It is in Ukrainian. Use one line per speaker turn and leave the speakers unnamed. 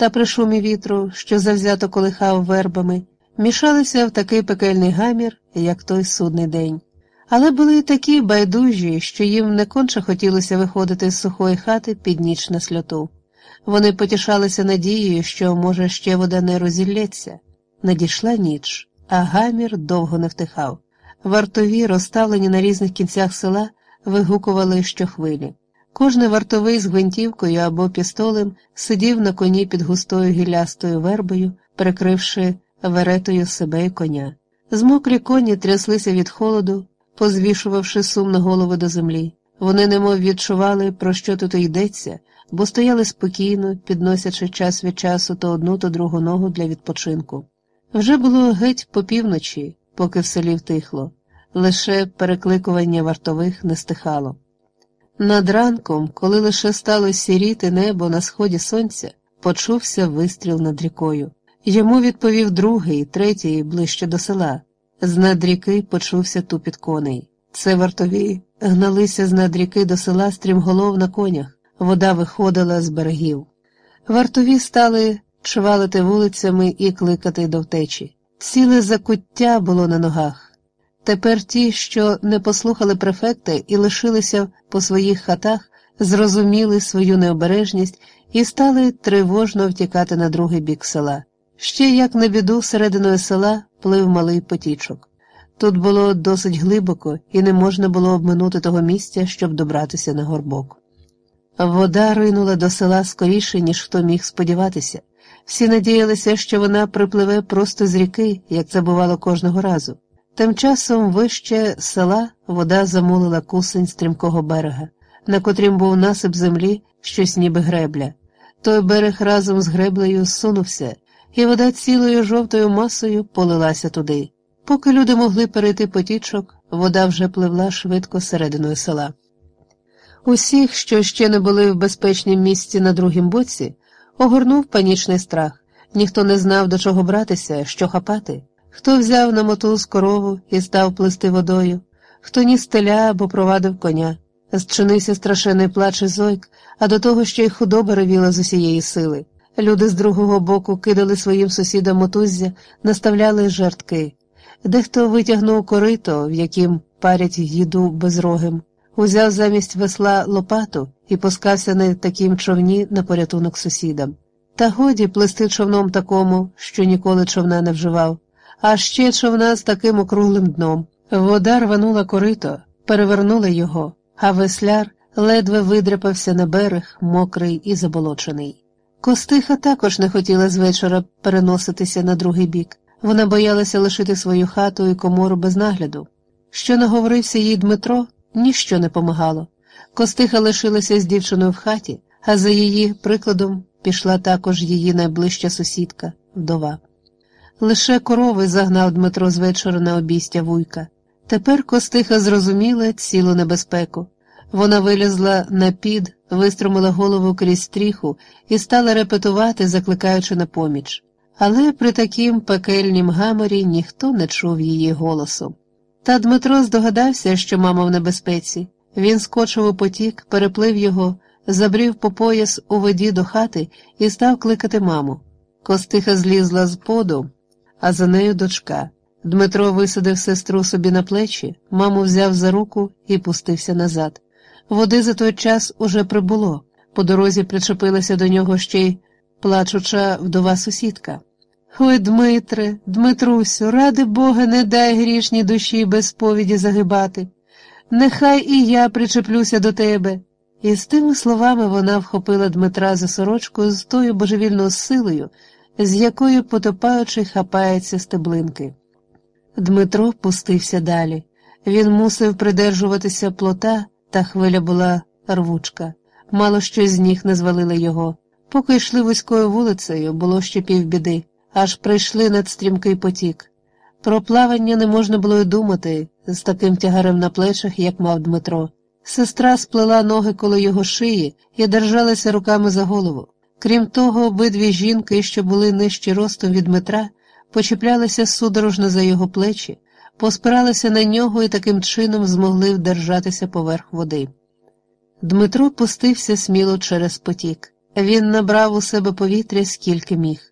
та при шумі вітру, що завзято колихав вербами, мішалися в такий пекельний гамір, як той судний день. Але були й такі байдужі, що їм не конче хотілося виходити з сухої хати під ніч на сльоту. Вони потішалися надією, що, може, ще вода не розілється. Надійшла ніч, а гамір довго не втихав. Вартові, розставлені на різних кінцях села, вигукували щохвилі. Кожний вартовий з гвинтівкою або пістолем сидів на коні під густою гіллястою вербою, прикривши веретою себе і коня. Змокрі коні тряслися від холоду, позвішувавши сум на голови до землі. Вони немов відчували, про що тут йдеться, бо стояли спокійно, підносячи час від часу то одну, то другу ногу для відпочинку. Вже було геть по півночі, поки в селі втихло, лише перекликування вартових не стихало. Над ранком, коли лише стало сіріти небо на сході сонця, почувся вистріл над рікою. Йому відповів другий, третій ближче до села. З над ріки почувся тупіт коней. Це вартові гналися з над ріки до села стрімголов на конях, вода виходила з берегів. Вартові стали чвалити вулицями і кликати до втечі. Ціле закуття було на ногах. Тепер ті, що не послухали префекта і лишилися по своїх хатах, зрозуміли свою необережність і стали тривожно втікати на другий бік села. Ще як на біду серединою села плив малий потічок. Тут було досить глибоко, і не можна було обминути того місця, щоб добратися на горбок. Вода ринула до села скоріше, ніж хто міг сподіватися. Всі надіялися, що вона припливе просто з ріки, як це бувало кожного разу. Тим часом вище села вода замулила кусень стрімкого берега, на котрім був насип землі, щось ніби гребля. Той берег разом з греблею сунувся, і вода цілою жовтою масою полилася туди. Поки люди могли перейти потічок, вода вже пливла швидко серединою села. Усіх, що ще не були в безпечнім місці на другім боці, огорнув панічний страх. Ніхто не знав, до чого братися, що хапати. Хто взяв на мотуз корову і став плисти водою, хто ніс теля або провадив коня. Зчинився страшенний плач і зойк, а до того ще й худоба ревіла з усієї сили. Люди з другого боку кидали своїм сусідам мотуззя, наставляли жертки. Дехто витягнув корито, в яким парять їду безрогим, узяв замість весла лопату і пускався на таким човні на порятунок сусідам. Та годі плести човном такому, що ніколи човна не вживав, а ще човна з таким округлим дном. Вода рванула корито, перевернула його, а весляр ледве видряпався на берег, мокрий і заболочений. Костиха також не хотіла з вечора переноситися на другий бік. Вона боялася лишити свою хату і комору без нагляду. Що наговорився їй Дмитро, ніщо не помагало. Костиха лишилася з дівчиною в хаті, а за її прикладом пішла також її найближча сусідка, вдова. Лише корови загнав Дмитро з вечора на обістя вуйка. Тепер Костиха зрозуміла цілу небезпеку. Вона вилізла на під, виструмила голову крізь стріху і стала репетувати, закликаючи на поміч. Але при такім пекельнім гаморі ніхто не чув її голосу. Та Дмитро здогадався, що мама в небезпеці. Він скочив у потік, переплив його, забрів по пояс у воді до хати і став кликати маму. Костиха злізла з поду, а за нею дочка. Дмитро висадив сестру собі на плечі, маму взяв за руку і пустився назад. Води за той час уже прибуло. По дорозі причепилася до нього ще й плачуча вдова сусідка. Ой, Дмитре, Дмитрусю, ради Бога, не дай грішній душі без сповіді загибати. Нехай і я причеплюся до тебе. І з тими словами вона вхопила Дмитра за сорочку з тою божевільною силою, з якою потопаючи хапається стеблинки. Дмитро пустився далі. Він мусив придержуватися плота, та хвиля була рвучка. Мало що з ніг не звалили його. Поки йшли вузькою вулицею, було ще півбіди, аж прийшли над стрімкий потік. Про плавання не можна було й думати з таким тягарем на плечах, як мав Дмитро. Сестра сплела ноги коло його шиї і держалася руками за голову. Крім того, обидві жінки, що були нижче ростом від Дмитра, почіплялися судорожно за його плечі, поспиралися на нього і таким чином змогли вдержатися поверх води. Дмитро пустився сміло через потік. Він набрав у себе повітря скільки міг.